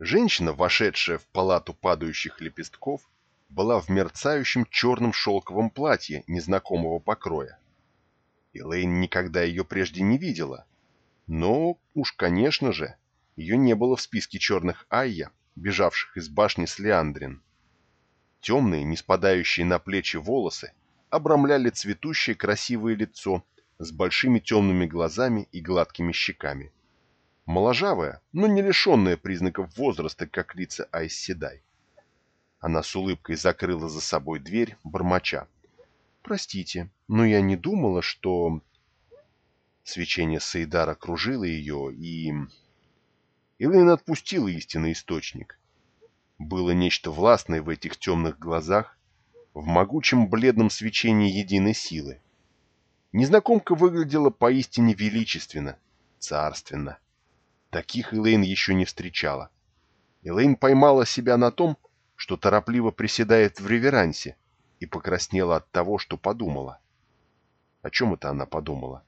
Женщина, вошедшая в палату падающих лепестков, была в мерцающем черном шелковом платье незнакомого покроя. Элейн никогда ее прежде не видела, но уж, конечно же, ее не было в списке черных Айя, бежавших из башни с Леандрин. Темные, не спадающие на плечи волосы обрамляли цветущее красивое лицо с большими темными глазами и гладкими щеками. Моложавая, но не лишенная признаков возраста, как лица Айсседай. Она с улыбкой закрыла за собой дверь, бормоча. «Простите, но я не думала, что...» Свечение Саидара кружило ее, и... Элэйн отпустила истинный источник. Было нечто властное в этих темных глазах, в могучем бледном свечении единой силы. Незнакомка выглядела поистине величественно, царственно. Таких Элэйн еще не встречала. Элэйн поймала себя на том, что торопливо приседает в реверансе, и покраснела от того, что подумала. О чем это она подумала?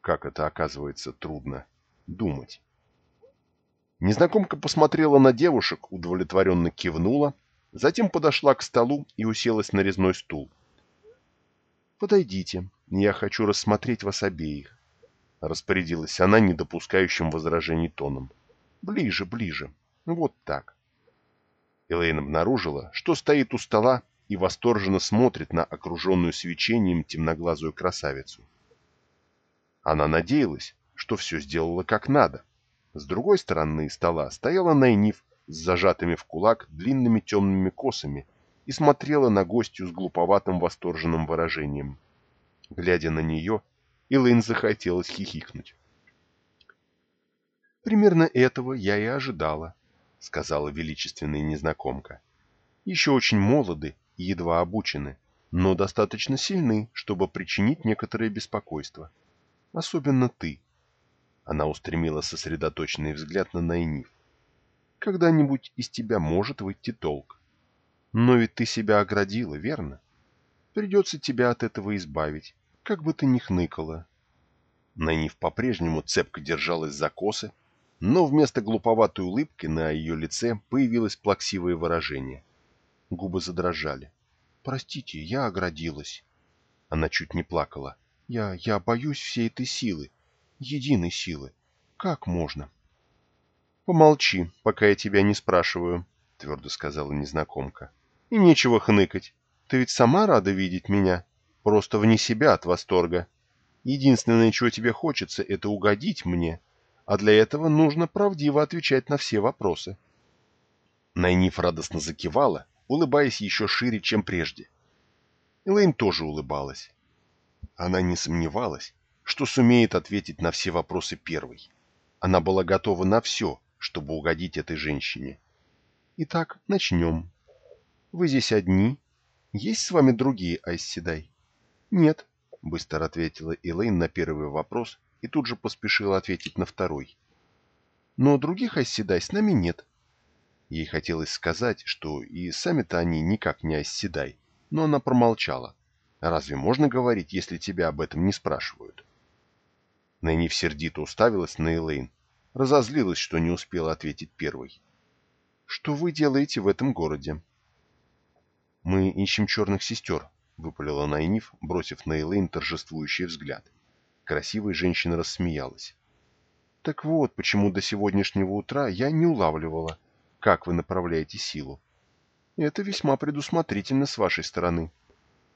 Как это, оказывается, трудно думать. Незнакомка посмотрела на девушек, удовлетворенно кивнула, затем подошла к столу и уселась на резной стул. «Подойдите, я хочу рассмотреть вас обеих», — распорядилась она недопускающим возражений тоном. «Ближе, ближе. Вот так». Элейн обнаружила, что стоит у стола и восторженно смотрит на окруженную свечением темноглазую красавицу. Она надеялась, что все сделала как надо, с другой стороны стола стояла Найниф с зажатыми в кулак длинными темными косами и смотрела на гостью с глуповатым восторженным выражением. Глядя на нее, Элэйн захотелось хихикнуть. «Примерно этого я и ожидала», — сказала величественная незнакомка. «Еще очень молоды и едва обучены, но достаточно сильны, чтобы причинить некоторое беспокойство. Особенно ты». Она устремила сосредоточенный взгляд на Найниф. «Когда-нибудь из тебя может выйти толк. Но ведь ты себя оградила, верно? Придется тебя от этого избавить, как бы ты ни хныкала». Найниф по-прежнему цепко держалась за косы, но вместо глуповатой улыбки на ее лице появилось плаксивое выражение. Губы задрожали. «Простите, я оградилась». Она чуть не плакала. «Я... я боюсь всей этой силы единой силы. Как можно? «Помолчи, пока я тебя не спрашиваю», — твердо сказала незнакомка. «И нечего хныкать. Ты ведь сама рада видеть меня? Просто вне себя от восторга. Единственное, чего тебе хочется, это угодить мне, а для этого нужно правдиво отвечать на все вопросы». Найниф радостно закивала, улыбаясь еще шире, чем прежде. Элэйн тоже улыбалась. Она не сомневалась, что сумеет ответить на все вопросы первой. Она была готова на все, чтобы угодить этой женщине. Итак, начнем. Вы здесь одни? Есть с вами другие Айсседай? Нет, быстро ответила Элейн на первый вопрос и тут же поспешила ответить на второй. Но других Айсседай с нами нет. Ей хотелось сказать, что и сами-то они никак не Айсседай, но она промолчала. Разве можно говорить, если тебя об этом не спрашивают? Нэнив сердито уставилась на Элейн. Разозлилась, что не успела ответить первой. «Что вы делаете в этом городе?» «Мы ищем черных сестер», — выпалила Найниф, бросив на Элейн торжествующий взгляд. Красивая женщина рассмеялась. «Так вот, почему до сегодняшнего утра я не улавливала, как вы направляете силу. Это весьма предусмотрительно с вашей стороны.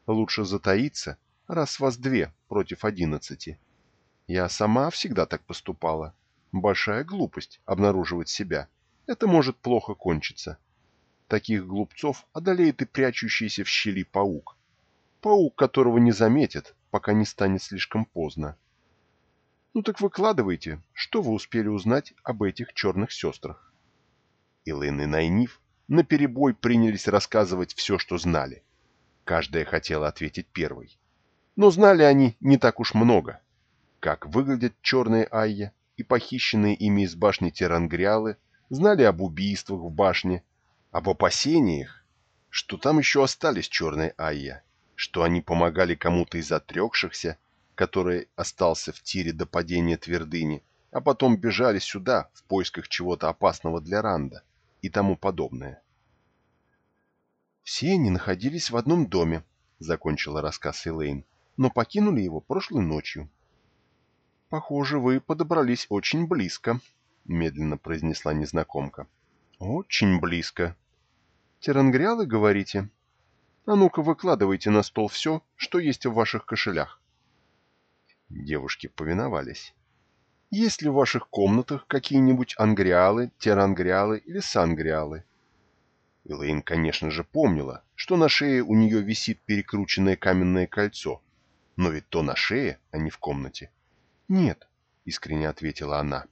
Лучше затаиться, раз вас две против одиннадцати, я сама всегда так поступала. Большая глупость обнаруживать себя. Это может плохо кончиться. Таких глупцов одолеет и прячущийся в щели паук. Паук, которого не заметят, пока не станет слишком поздно. Ну так выкладывайте, что вы успели узнать об этих черных сестрах. Илэн и Найниф наперебой принялись рассказывать все, что знали. Каждая хотела ответить первой. Но знали они не так уж много как выглядят черные айя и похищенные ими из башни Терангриалы, знали об убийствах в башне, об опасениях, что там еще остались черные айя, что они помогали кому-то из отрекшихся, который остался в тире до падения твердыни, а потом бежали сюда в поисках чего-то опасного для Ранда и тому подобное. «Все они находились в одном доме», — закончила рассказ Элейн, «но покинули его прошлой ночью». «Похоже, вы подобрались очень близко», — медленно произнесла незнакомка. «Очень близко. Терангриалы, говорите? А ну-ка выкладывайте на стол все, что есть в ваших кошелях». Девушки повиновались. «Есть ли в ваших комнатах какие-нибудь ангриалы, терангриалы или сангриалы?» Элэйн, конечно же, помнила, что на шее у нее висит перекрученное каменное кольцо. Но ведь то на шее, а не в комнате. «Нет», — искренне ответила она.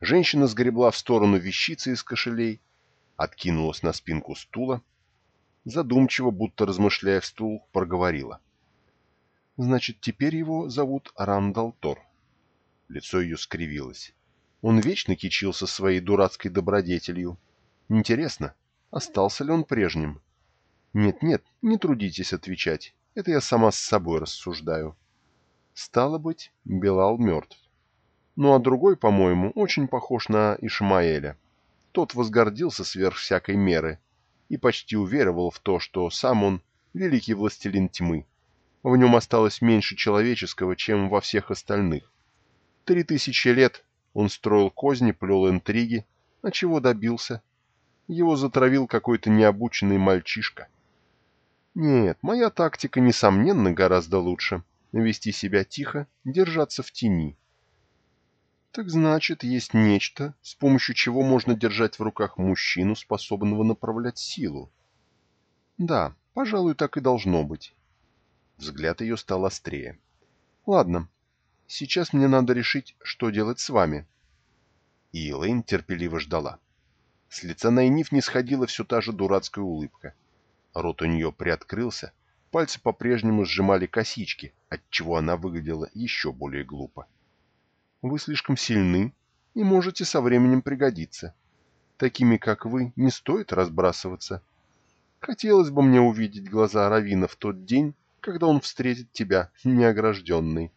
Женщина сгребла в сторону вещицы из кошелей, откинулась на спинку стула, задумчиво, будто размышляя в стул, проговорила. «Значит, теперь его зовут Рандал Тор». Лицо ее скривилось. Он вечно кичился своей дурацкой добродетелью. Интересно, остался ли он прежним? Нет-нет, не трудитесь отвечать, это я сама с собой рассуждаю. Стало быть, Белал мертв. Ну а другой, по-моему, очень похож на Ишмаэля. Тот возгордился сверх всякой меры и почти уверовал в то, что сам он великий властелин тьмы. В нем осталось меньше человеческого, чем во всех остальных. Три тысячи лет он строил козни, плел интриги, а чего добился? Его затравил какой-то необученный мальчишка. Нет, моя тактика, несомненно, гораздо лучше вести себя тихо, держаться в тени. Так значит, есть нечто, с помощью чего можно держать в руках мужчину, способного направлять силу. Да, пожалуй, так и должно быть. Взгляд ее стал острее. Ладно, сейчас мне надо решить, что делать с вами. И Элэйн терпеливо ждала. С лица Найниф не сходила все та же дурацкая улыбка. Рот у нее приоткрылся, Пальцы по-прежнему сжимали косички, отчего она выглядела еще более глупо. «Вы слишком сильны и можете со временем пригодиться. Такими, как вы, не стоит разбрасываться. Хотелось бы мне увидеть глаза Равина в тот день, когда он встретит тебя, неогражденный.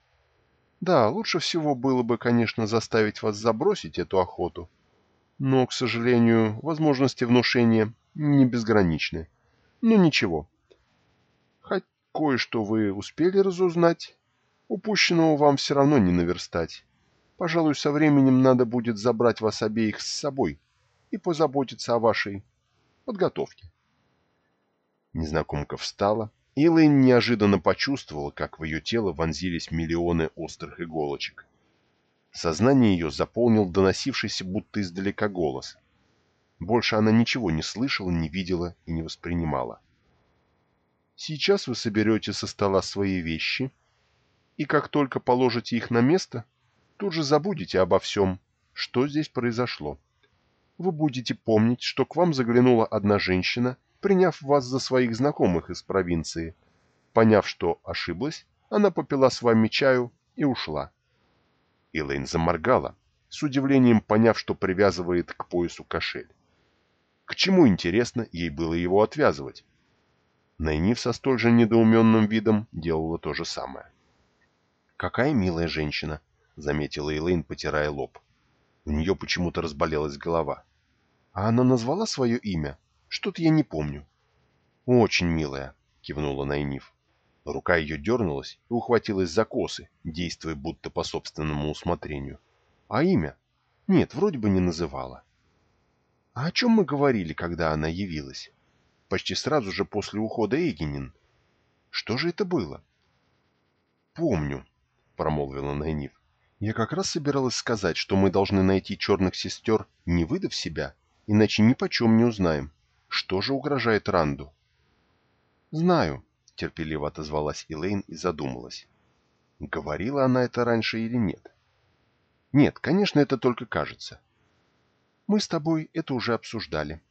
Да, лучше всего было бы, конечно, заставить вас забросить эту охоту. Но, к сожалению, возможности внушения не безграничны. Но ну, ничего, Хоть кое-что вы успели разузнать, упущенного вам все равно не наверстать. Пожалуй, со временем надо будет забрать вас обеих с собой и позаботиться о вашей подготовке. Незнакомка встала, и неожиданно почувствовала, как в ее тело вонзились миллионы острых иголочек. Сознание ее заполнил доносившийся будто издалека голос. Больше она ничего не слышала, не видела и не воспринимала. Сейчас вы соберете со стола свои вещи, и как только положите их на место, тут же забудете обо всем, что здесь произошло. Вы будете помнить, что к вам заглянула одна женщина, приняв вас за своих знакомых из провинции. Поняв, что ошиблась, она попила с вами чаю и ушла. Элэйн заморгала, с удивлением поняв, что привязывает к поясу кошель. К чему, интересно, ей было его отвязывать? Найниф со столь же недоуменным видом делала то же самое. «Какая милая женщина!» — заметила Элейн, потирая лоб. У нее почему-то разболелась голова. «А она назвала свое имя? Что-то я не помню». «Очень милая», — кивнула Найниф. Рука ее дернулась и ухватилась за косы, действуя будто по собственному усмотрению. «А имя? Нет, вроде бы не называла». «А о чем мы говорили, когда она явилась?» почти сразу же после ухода Эгенин. Что же это было? «Помню», — промолвила Найниф. «Я как раз собиралась сказать, что мы должны найти черных сестер, не выдав себя, иначе ни почем не узнаем, что же угрожает Ранду». «Знаю», — терпеливо отозвалась Элейн и задумалась. Говорила она это раньше или нет? Нет, конечно, это только кажется. Мы с тобой это уже обсуждали.